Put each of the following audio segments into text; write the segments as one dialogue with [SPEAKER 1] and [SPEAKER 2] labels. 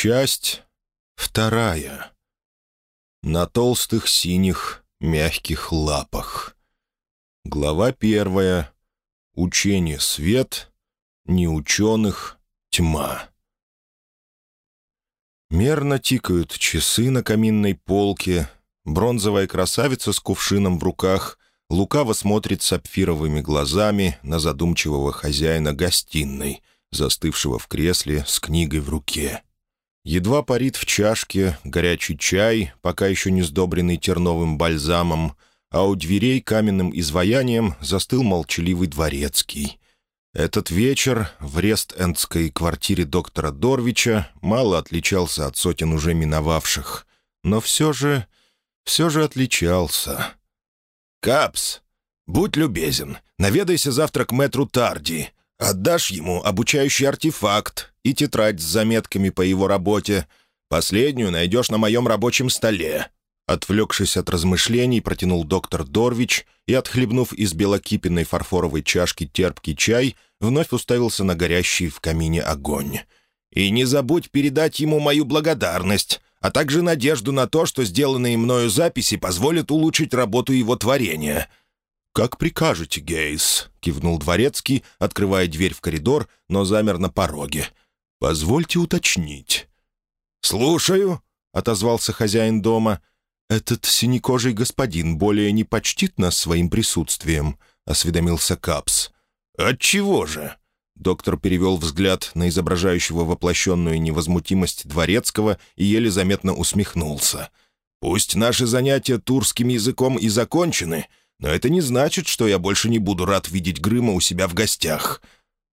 [SPEAKER 1] Часть вторая. На толстых синих мягких лапах. Глава первая. Учение свет, неученых тьма. Мерно тикают часы на каминной полке. Бронзовая красавица с кувшином в руках лукаво смотрит сапфировыми глазами на задумчивого хозяина гостиной, застывшего в кресле с книгой в руке. Едва парит в чашке горячий чай, пока еще не сдобренный терновым бальзамом, а у дверей каменным изваянием застыл молчаливый дворецкий. Этот вечер в Рест-Эндской квартире доктора Дорвича мало отличался от сотен уже миновавших, но все же, все же отличался. «Капс, будь любезен, наведайся завтра к мэтру Тарди. Отдашь ему обучающий артефакт и тетрадь с заметками по его работе. Последнюю найдешь на моем рабочем столе». Отвлекшись от размышлений, протянул доктор Дорвич и, отхлебнув из белокипенной фарфоровой чашки терпкий чай, вновь уставился на горящий в камине огонь. «И не забудь передать ему мою благодарность, а также надежду на то, что сделанные мною записи позволят улучшить работу его творения. «Как прикажете, Гейс», — кивнул дворецкий, открывая дверь в коридор, но замер на пороге. «Позвольте уточнить». «Слушаю», — отозвался хозяин дома. «Этот синекожий господин более не почтит нас своим присутствием», — осведомился Капс. «Отчего же?» Доктор перевел взгляд на изображающего воплощенную невозмутимость дворецкого и еле заметно усмехнулся. «Пусть наши занятия турским языком и закончены, но это не значит, что я больше не буду рад видеть Грыма у себя в гостях».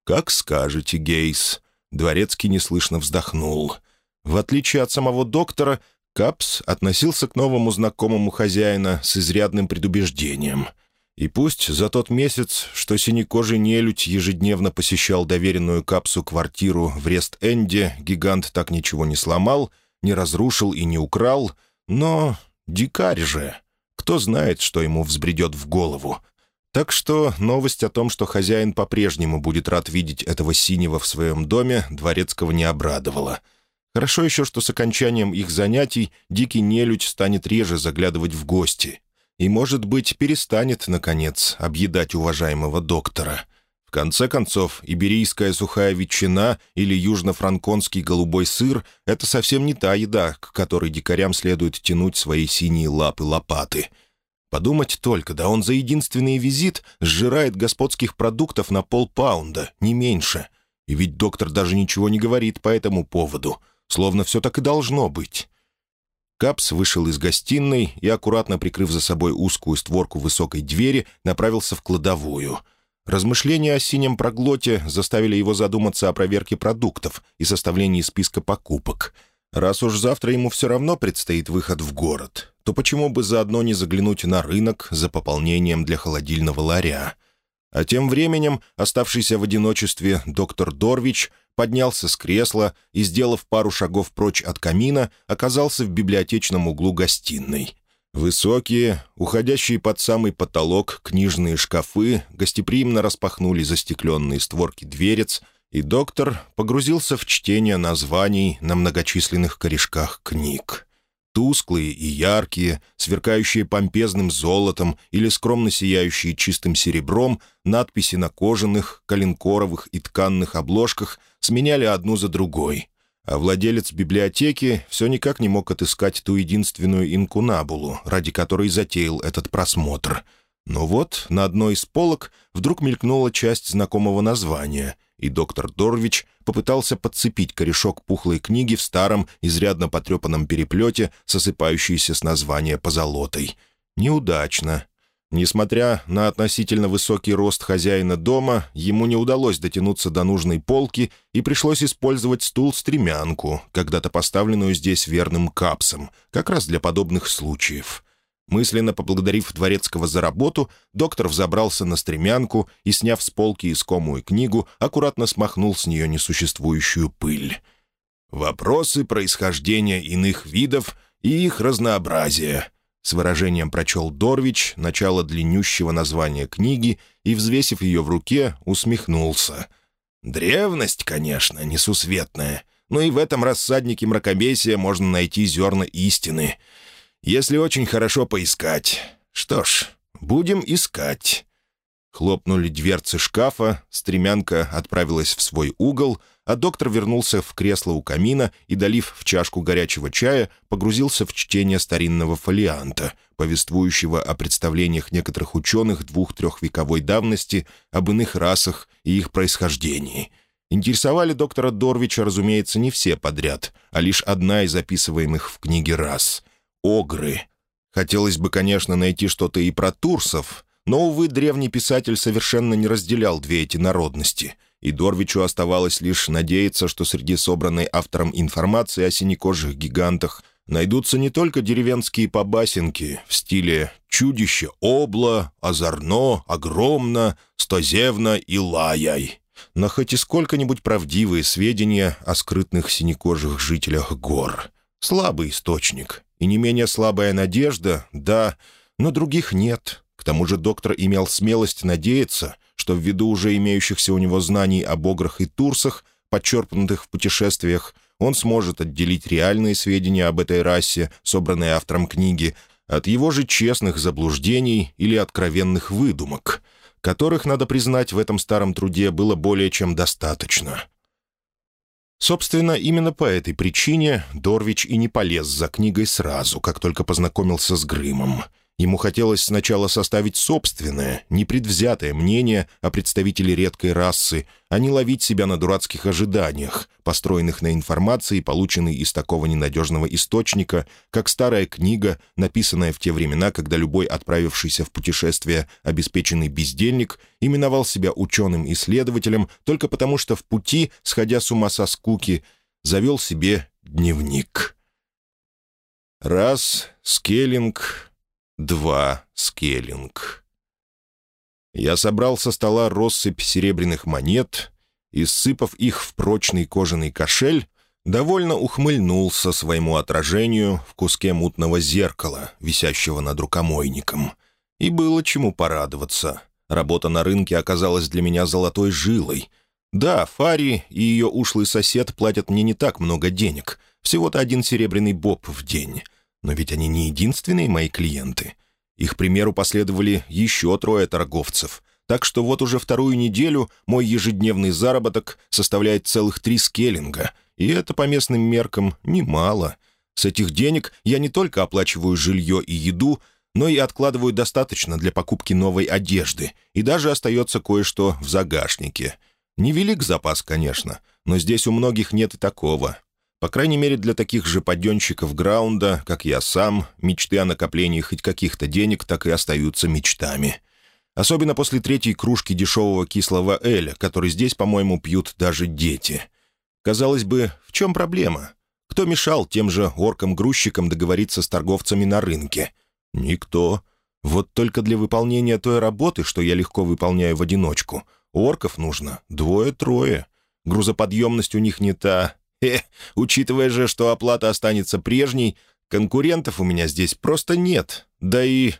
[SPEAKER 1] «Как скажете, Гейс». Дворецкий неслышно вздохнул. В отличие от самого доктора, Капс относился к новому знакомому хозяина с изрядным предубеждением. И пусть за тот месяц, что синекожий нелюдь ежедневно посещал доверенную Капсу квартиру в Рест-Энде, гигант так ничего не сломал, не разрушил и не украл, но дикарь же. Кто знает, что ему взбредет в голову. Так что новость о том, что хозяин по-прежнему будет рад видеть этого синего в своем доме, Дворецкого не обрадовала. Хорошо еще, что с окончанием их занятий дикий нелюдь станет реже заглядывать в гости. И, может быть, перестанет, наконец, объедать уважаемого доктора конце концов, иберийская сухая ветчина или южно-франконский голубой сыр — это совсем не та еда, к которой дикарям следует тянуть свои синие лапы-лопаты. Подумать только, да он за единственный визит сжирает господских продуктов на полпаунда, не меньше. И ведь доктор даже ничего не говорит по этому поводу, словно все так и должно быть. Капс вышел из гостиной и, аккуратно прикрыв за собой узкую створку высокой двери, направился в кладовую — Размышления о синем проглоте заставили его задуматься о проверке продуктов и составлении списка покупок. Раз уж завтра ему все равно предстоит выход в город, то почему бы заодно не заглянуть на рынок за пополнением для холодильного ларя? А тем временем, оставшийся в одиночестве доктор Дорвич поднялся с кресла и, сделав пару шагов прочь от камина, оказался в библиотечном углу гостиной. Высокие, уходящие под самый потолок книжные шкафы гостеприимно распахнули застекленные створки дверец, и доктор погрузился в чтение названий на многочисленных корешках книг. Тусклые и яркие, сверкающие помпезным золотом или скромно сияющие чистым серебром, надписи на кожаных, коленкоровых и тканных обложках сменяли одну за другой — а владелец библиотеки все никак не мог отыскать ту единственную инкунабулу, ради которой затеял этот просмотр. Но вот на одной из полок вдруг мелькнула часть знакомого названия, и доктор Дорвич попытался подцепить корешок пухлой книги в старом, изрядно потрепанном переплете, сосыпающейся с названия позолотой. Неудачно. Несмотря на относительно высокий рост хозяина дома, ему не удалось дотянуться до нужной полки и пришлось использовать стул-стремянку, когда-то поставленную здесь верным капсом, как раз для подобных случаев. Мысленно поблагодарив Дворецкого за работу, доктор взобрался на стремянку и, сняв с полки искомую книгу, аккуратно смахнул с нее несуществующую пыль. «Вопросы происхождения иных видов и их разнообразия», с выражением прочел Дорвич начало длиннющего названия книги и, взвесив ее в руке, усмехнулся. «Древность, конечно, несусветная, но и в этом рассаднике мракобесия можно найти зерна истины. Если очень хорошо поискать. Что ж, будем искать». Хлопнули дверцы шкафа, стремянка отправилась в свой угол, а доктор вернулся в кресло у камина и, долив в чашку горячего чая, погрузился в чтение старинного фолианта, повествующего о представлениях некоторых ученых двух-трехвековой давности об иных расах и их происхождении. Интересовали доктора Дорвича, разумеется, не все подряд, а лишь одна из описываемых в книге рас — огры. Хотелось бы, конечно, найти что-то и про турсов, но, увы, древний писатель совершенно не разделял две эти народности, и Дорвичу оставалось лишь надеяться, что среди собранной автором информации о синекожих гигантах найдутся не только деревенские побасенки в стиле «чудище обла», «озорно», «огромно», «стозевно» и «лаяй», но хоть и сколько-нибудь правдивые сведения о скрытных синекожих жителях гор. Слабый источник, и не менее слабая надежда, да, но других нет. К тому же доктор имел смелость надеяться, что ввиду уже имеющихся у него знаний об ограх и турсах, подчерпнутых в путешествиях, он сможет отделить реальные сведения об этой расе, собранные автором книги, от его же честных заблуждений или откровенных выдумок, которых, надо признать, в этом старом труде было более чем достаточно. Собственно, именно по этой причине Дорвич и не полез за книгой сразу, как только познакомился с Грымом — Ему хотелось сначала составить собственное, непредвзятое мнение о представителе редкой расы, а не ловить себя на дурацких ожиданиях, построенных на информации, полученной из такого ненадежного источника, как старая книга, написанная в те времена, когда любой отправившийся в путешествие обеспеченный бездельник именовал себя ученым-исследователем только потому, что в пути, сходя с ума со скуки, завел себе дневник. Раз, скеллинг, два скеллинг. Я собрал со стола россыпь серебряных монет и, сыпав их в прочный кожаный кошель, довольно ухмыльнулся своему отражению в куске мутного зеркала, висящего над рукомойником. И было чему порадоваться. Работа на рынке оказалась для меня золотой жилой. Да, Фари и ее ушлый сосед платят мне не так много денег, всего-то один серебряный боб в день. Но ведь они не единственные мои клиенты. Их примеру последовали еще трое торговцев. Так что вот уже вторую неделю мой ежедневный заработок составляет целых три скеллинга. И это по местным меркам немало. С этих денег я не только оплачиваю жилье и еду, но и откладываю достаточно для покупки новой одежды, и даже остается кое-что в загашнике. Невелик запас, конечно, но здесь у многих нет и такого. По крайней мере, для таких же подъемщиков граунда, как я сам, мечты о накоплении хоть каких-то денег так и остаются мечтами. Особенно после третьей кружки дешевого кислого эля, который здесь, по-моему, пьют даже дети. Казалось бы, в чем проблема? Кто мешал тем же оркам-грузчикам договориться с торговцами на рынке? Никто. Вот только для выполнения той работы, что я легко выполняю в одиночку, орков нужно двое-трое. Грузоподъемность у них не та, Э, учитывая же, что оплата останется прежней, конкурентов у меня здесь просто нет. Да и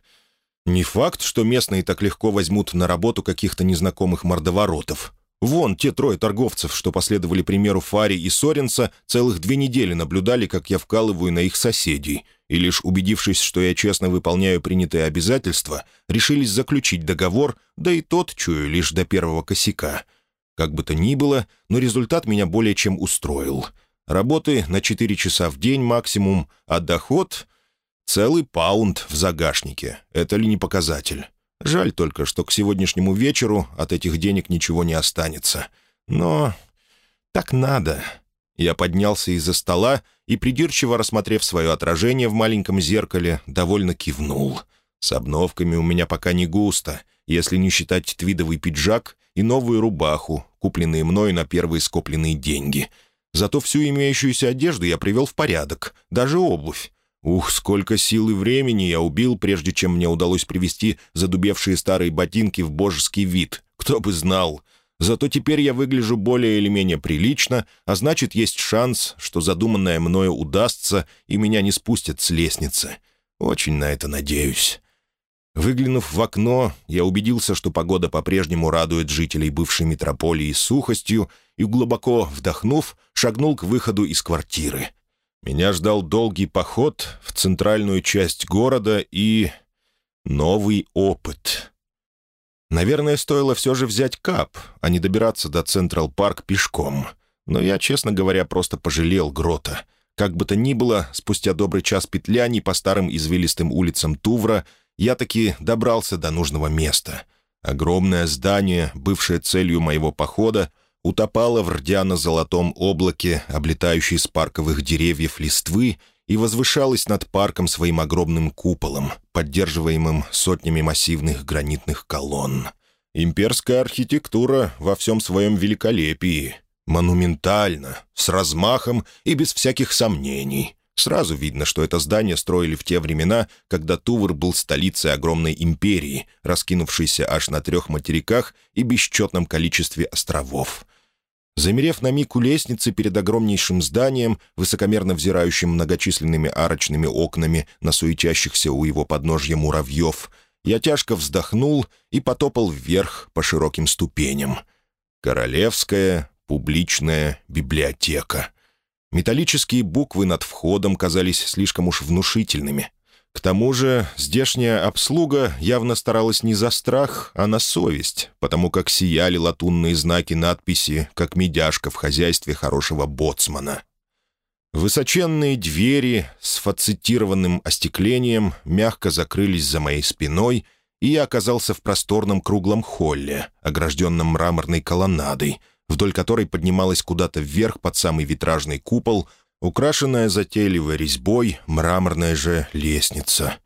[SPEAKER 1] не факт, что местные так легко возьмут на работу каких-то незнакомых мордоворотов. Вон, те трое торговцев, что последовали примеру Фари и Соренса, целых две недели наблюдали, как я вкалываю на их соседей, и лишь убедившись, что я честно выполняю принятые обязательства, решились заключить договор, да и тот, чую, лишь до первого косяка — как бы то ни было, но результат меня более чем устроил. Работы на 4 часа в день максимум, а доход — целый паунд в загашнике. Это ли не показатель? Жаль только, что к сегодняшнему вечеру от этих денег ничего не останется. Но так надо. Я поднялся из-за стола и, придирчиво рассмотрев свое отражение в маленьком зеркале, довольно кивнул. С обновками у меня пока не густо, если не считать твидовый пиджак и новую рубаху, купленные мной на первые скопленные деньги. Зато всю имеющуюся одежду я привел в порядок, даже обувь. Ух, сколько сил и времени я убил, прежде чем мне удалось привести задубевшие старые ботинки в божеский вид. Кто бы знал. Зато теперь я выгляжу более или менее прилично, а значит, есть шанс, что задуманное мною удастся, и меня не спустят с лестницы. Очень на это надеюсь. Выглянув в окно, я убедился, что погода по-прежнему радует жителей бывшей метрополии сухостью, и, глубоко вдохнув, шагнул к выходу из квартиры. Меня ждал долгий поход в центральную часть города и... новый опыт. Наверное, стоило все же взять кап, а не добираться до Централ Парк пешком. Но я, честно говоря, просто пожалел Грота. Как бы то ни было, спустя добрый час петляний по старым извилистым улицам Тувра я таки добрался до нужного места. Огромное здание, бывшее целью моего похода, утопало в рдяно-золотом облаке, облетающей с парковых деревьев листвы, и возвышалось над парком своим огромным куполом, поддерживаемым сотнями массивных гранитных колонн. Имперская архитектура во всем своем великолепии. Монументально, с размахом и без всяких сомнений. Сразу видно, что это здание строили в те времена, когда Тувр был столицей огромной империи, раскинувшейся аж на трех материках и бесчетном количестве островов. Замерев на миг у лестницы перед огромнейшим зданием, высокомерно взирающим многочисленными арочными окнами на суетящихся у его подножья муравьев, я тяжко вздохнул и потопал вверх по широким ступеням. Королевская публичная библиотека. Металлические буквы над входом казались слишком уж внушительными. К тому же здешняя обслуга явно старалась не за страх, а на совесть, потому как сияли латунные знаки надписи, как медяшка в хозяйстве хорошего боцмана. Высоченные двери с фацетированным остеклением мягко закрылись за моей спиной, и я оказался в просторном круглом холле, огражденном мраморной колоннадой, вдоль которой поднималась куда-то вверх под самый витражный купол украшенная затейливой резьбой мраморная же лестница.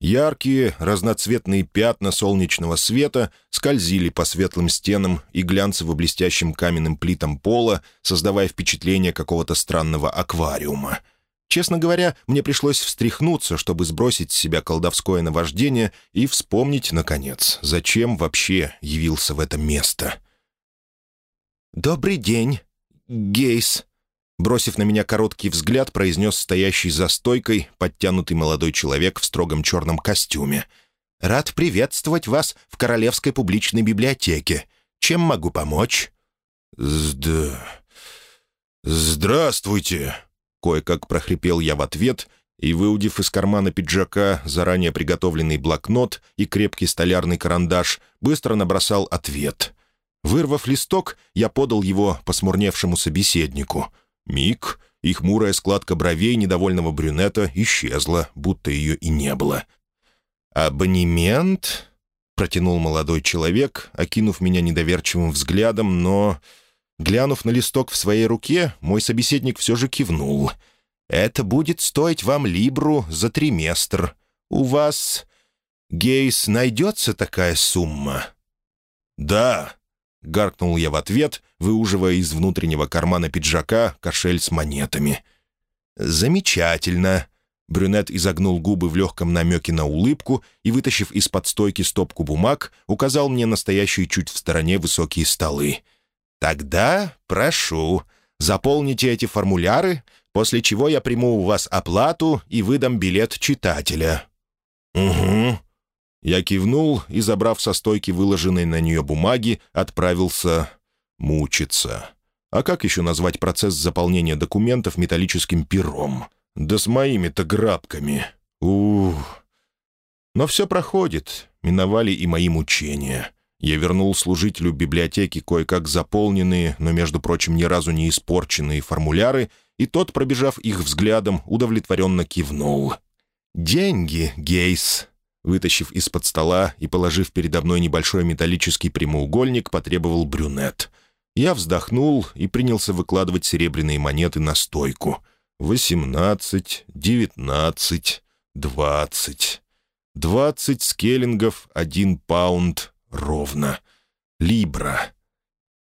[SPEAKER 1] Яркие, разноцветные пятна солнечного света скользили по светлым стенам и глянцево-блестящим каменным плитам пола, создавая впечатление какого-то странного аквариума. Честно говоря, мне пришлось встряхнуться, чтобы сбросить с себя колдовское наваждение и вспомнить, наконец, зачем вообще явился в это место. «Добрый день, Гейс», Бросив на меня короткий взгляд, произнес стоящий за стойкой подтянутый молодой человек в строгом черном костюме. «Рад приветствовать вас в Королевской публичной библиотеке. Чем могу помочь?» «Зд... здравствуйте!» Кое-как прохрипел я в ответ и, выудив из кармана пиджака заранее приготовленный блокнот и крепкий столярный карандаш, быстро набросал ответ. Вырвав листок, я подал его посмурневшему собеседнику — Миг, и хмурая складка бровей недовольного брюнета исчезла, будто ее и не было. «Абонемент?» — протянул молодой человек, окинув меня недоверчивым взглядом, но... Глянув на листок в своей руке, мой собеседник все же кивнул. «Это будет стоить вам либру за триместр. У вас, Гейс, найдется такая сумма?» «Да», — гаркнул я в ответ, выуживая из внутреннего кармана пиджака кошель с монетами. «Замечательно!» Брюнет изогнул губы в легком намеке на улыбку и, вытащив из-под стойки стопку бумаг, указал мне настоящие чуть в стороне высокие столы. «Тогда прошу, заполните эти формуляры, после чего я приму у вас оплату и выдам билет читателя». «Угу», я кивнул и, забрав со стойки выложенной на нее бумаги, отправился мучиться. А как еще назвать процесс заполнения документов металлическим пером? Да с моими-то грабками. Ух. Но все проходит. Миновали и мои мучения. Я вернул служителю библиотеки кое-как заполненные, но, между прочим, ни разу не испорченные формуляры, и тот, пробежав их взглядом, удовлетворенно кивнул. «Деньги, Гейс. Вытащив из-под стола и положив передо мной небольшой металлический прямоугольник, потребовал брюнет. Я вздохнул и принялся выкладывать серебряные монеты на стойку. «Восемнадцать, девятнадцать, двадцать. Двадцать скеллингов, один паунд, ровно. Либра».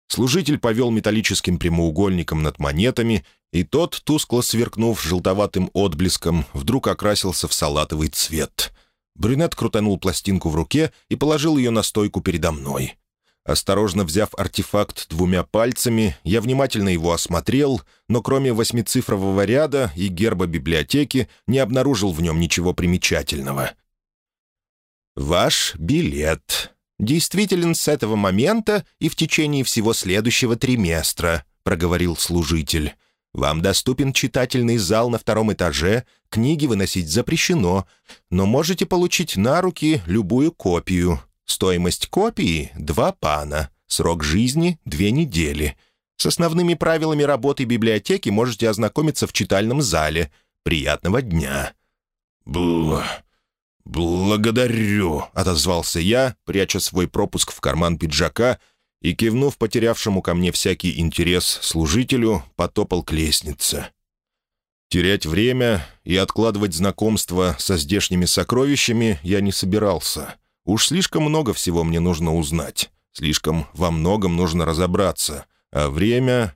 [SPEAKER 1] Служитель повел металлическим прямоугольником над монетами, и тот, тускло сверкнув желтоватым отблеском, вдруг окрасился в салатовый цвет — Брюнет крутанул пластинку в руке и положил ее на стойку передо мной. Осторожно взяв артефакт двумя пальцами, я внимательно его осмотрел, но кроме восьмицифрового ряда и герба библиотеки не обнаружил в нем ничего примечательного. «Ваш билет. Действителен с этого момента и в течение всего следующего триместра», проговорил служитель. «Вам доступен читательный зал на втором этаже, книги выносить запрещено, но можете получить на руки любую копию. Стоимость копии — два пана, срок жизни — две недели. С основными правилами работы библиотеки можете ознакомиться в читальном зале. Приятного дня!»
[SPEAKER 2] «Бл... благодарю», — отозвался я, пряча свой пропуск в карман пиджака и, кивнув потерявшему ко мне всякий интерес служителю, потопал к лестнице. Терять время и откладывать знакомство со здешними сокровищами я не собирался. Уж слишком много всего мне нужно узнать. Слишком во многом нужно разобраться. А время...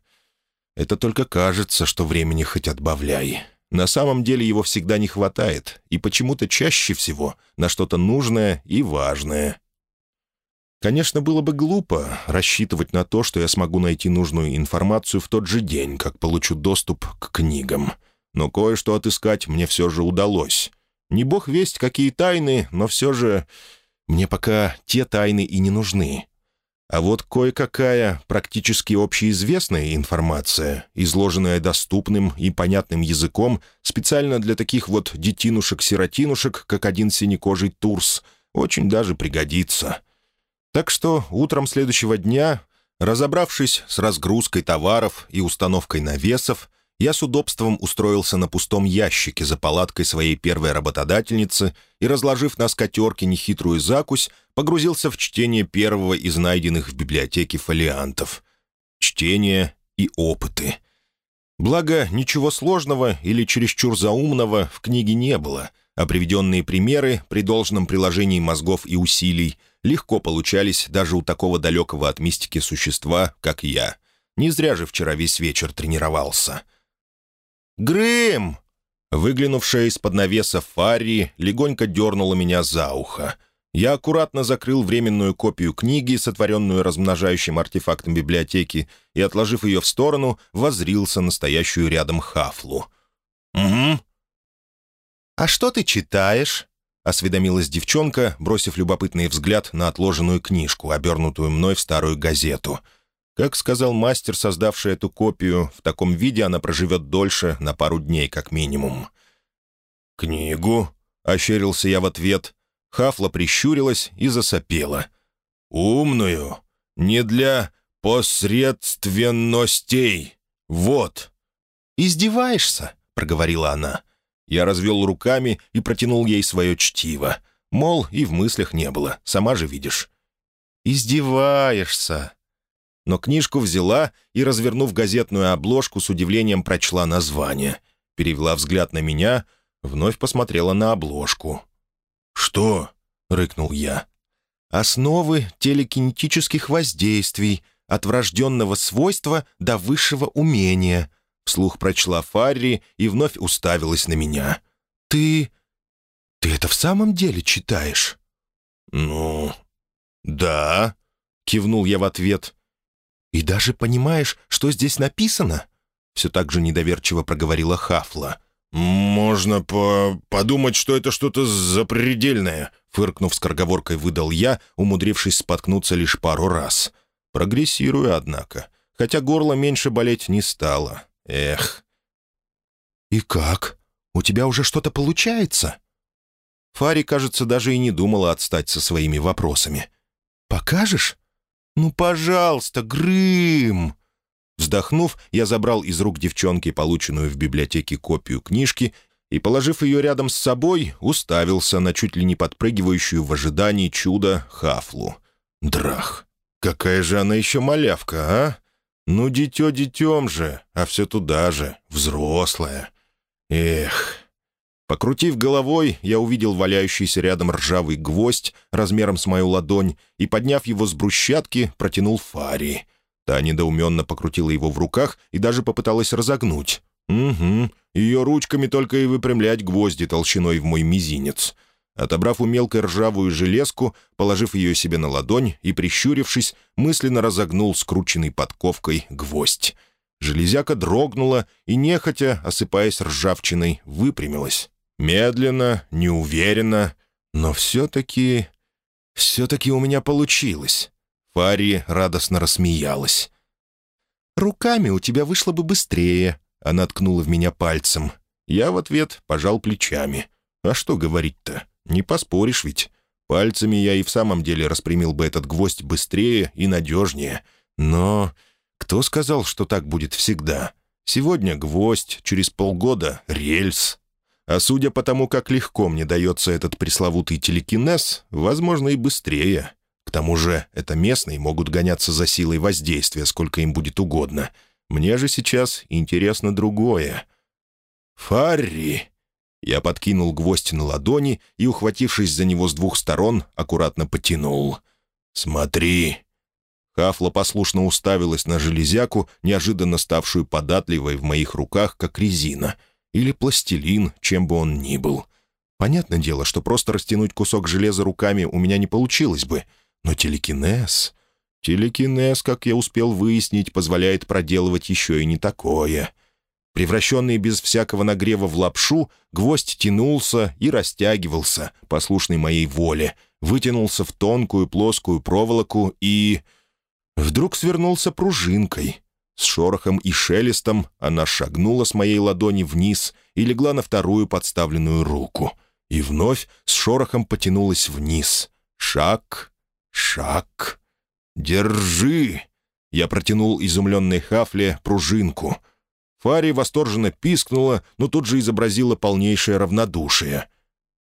[SPEAKER 2] Это только кажется, что времени хоть отбавляй. На самом деле его всегда не хватает, и почему-то чаще всего на что-то нужное и важное. Конечно, было бы глупо рассчитывать на то, что я смогу найти нужную информацию в тот же день, как получу доступ к книгам. Но кое-что отыскать мне все же удалось. Не бог весть, какие тайны, но все же мне пока те тайны и не нужны. А вот кое-какая практически общеизвестная информация, изложенная доступным и понятным языком специально для таких вот детинушек-сиротинушек, как один синекожий Турс, очень даже пригодится. Так что утром следующего дня, разобравшись с разгрузкой товаров и установкой навесов, я с удобством устроился на пустом ящике за палаткой своей первой работодательницы и, разложив на скатерке нехитрую закусь, погрузился в чтение первого из найденных в библиотеке фолиантов. Чтение и опыты. Благо, ничего сложного или чересчур заумного в книге не было, а приведенные примеры при должном приложении мозгов и усилий – легко получались даже у такого далекого от мистики существа, как я. Не зря же вчера весь вечер тренировался. «Грым!» Выглянувшая из-под навеса Фарри легонько дернула меня за ухо. Я аккуратно закрыл временную копию книги, сотворенную размножающим артефактом библиотеки, и, отложив ее в сторону, возрился настоящую рядом хафлу. «Угу». «А что ты читаешь?» — осведомилась девчонка, бросив любопытный взгляд на отложенную книжку, обернутую мной в старую газету. Как сказал мастер, создавший эту копию, в таком виде она проживет дольше, на пару дней как минимум. «Книгу?» — ощерился я в ответ. Хафла прищурилась и засопела. «Умную. Не для посредственностей. Вот».
[SPEAKER 1] «Издеваешься?» — проговорила она. Я развел руками и протянул ей свое чтиво. Мол, и в мыслях не было, сама же видишь. «Издеваешься!» Но книжку взяла и, развернув газетную обложку, с удивлением прочла название. Перевела взгляд на меня, вновь посмотрела на обложку. «Что?» — рыкнул я. «Основы телекинетических воздействий, от врожденного свойства до высшего умения», Вслух прочла Фарри и вновь уставилась на меня. «Ты... ты это в самом деле читаешь?»
[SPEAKER 2] «Ну... да», — кивнул я в ответ.
[SPEAKER 1] «И даже понимаешь, что здесь написано?» Все так же недоверчиво проговорила Хафла.
[SPEAKER 2] «Можно по подумать, что это что-то запредельное», — фыркнув скороговоркой, выдал я, умудрившись споткнуться лишь пару раз. Прогрессирую, однако, хотя горло меньше болеть не стало. Эх.
[SPEAKER 1] «И как? У тебя уже что-то получается?» Фари, кажется, даже и не думала отстать со своими вопросами. «Покажешь? Ну, пожалуйста, Грым!» Вздохнув, я забрал из рук девчонки полученную в библиотеке копию книжки и, положив ее рядом с собой, уставился на чуть ли не подпрыгивающую в ожидании чуда Хафлу. Драх! Какая же она еще малявка, а? Ну, дитё детем же, а все туда же, взрослая. Эх. Покрутив головой, я увидел валяющийся рядом ржавый гвоздь размером с мою ладонь и, подняв его с брусчатки, протянул Фари. Та недоуменно покрутила его в руках и даже попыталась разогнуть. «Угу, ее ручками только и выпрямлять гвозди толщиной в мой мизинец». Отобрав у мелкой ржавую железку, положив ее себе на ладонь и, прищурившись, мысленно разогнул скрученный подковкой гвоздь. Железяка дрогнула и, нехотя, осыпаясь ржавчиной, выпрямилась. Медленно, неуверенно, но все-таки... Все-таки у меня получилось. Фари радостно рассмеялась. «Руками у тебя вышло бы быстрее», — она ткнула в меня пальцем. Я в ответ пожал плечами. «А что говорить-то? Не поспоришь ведь. Пальцами я и в самом деле распрямил бы этот гвоздь быстрее и надежнее. Но кто сказал, что так будет всегда? Сегодня гвоздь, через полгода — рельс. А судя по тому, как легко мне дается этот пресловутый телекинез, возможно, и быстрее. К тому же это местные могут гоняться за силой воздействия, сколько им будет угодно. Мне же сейчас интересно другое. «Фарри!» Я подкинул гвоздь на ладони и, ухватившись за него с двух сторон, аккуратно потянул. «Смотри!» Хафла послушно уставилась на железяку, неожиданно ставшую податливой в моих руках, как резина. Или пластилин, чем бы он ни был. Понятное дело, что просто растянуть кусок железа руками у меня не получилось бы. Но телекинез... Телекинез, как я успел выяснить, позволяет проделывать еще и не такое. Превращенный без всякого нагрева в лапшу, гвоздь тянулся и растягивался, послушный моей воле, вытянулся в тонкую плоскую проволоку и... Вдруг свернулся пружинкой. С шорохом и шелестом она шагнула с моей ладони вниз и легла на вторую подставленную руку. И вновь с шорохом потянулась вниз. Шаг, шаг. «Держи!» Я протянул изумленной Хафле пружинку. Фари восторженно пискнула, но тут же изобразила полнейшее равнодушие.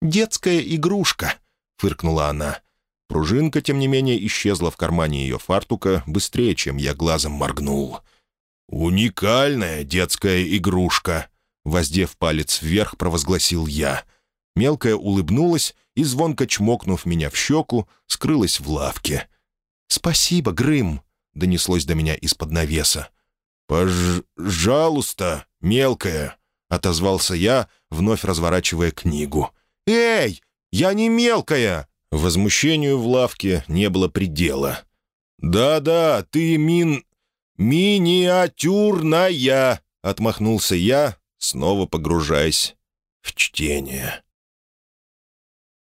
[SPEAKER 1] «Детская игрушка!» — фыркнула она. Пружинка, тем не менее, исчезла в кармане ее фартука быстрее, чем я глазом моргнул. «Уникальная детская игрушка!» Воздев палец вверх, провозгласил я. Мелкая улыбнулась и, звонко чмокнув меня в щеку, скрылась в лавке. «Спасибо, Грым!» — донеслось до меня из-под навеса. «Пожалуйста, мелкая!» — отозвался я, вновь разворачивая книгу. «Эй, я не мелкая!» Возмущению в лавке не было предела. «Да-да, ты мин... миниатюрная!» — отмахнулся я, снова погружаясь в чтение.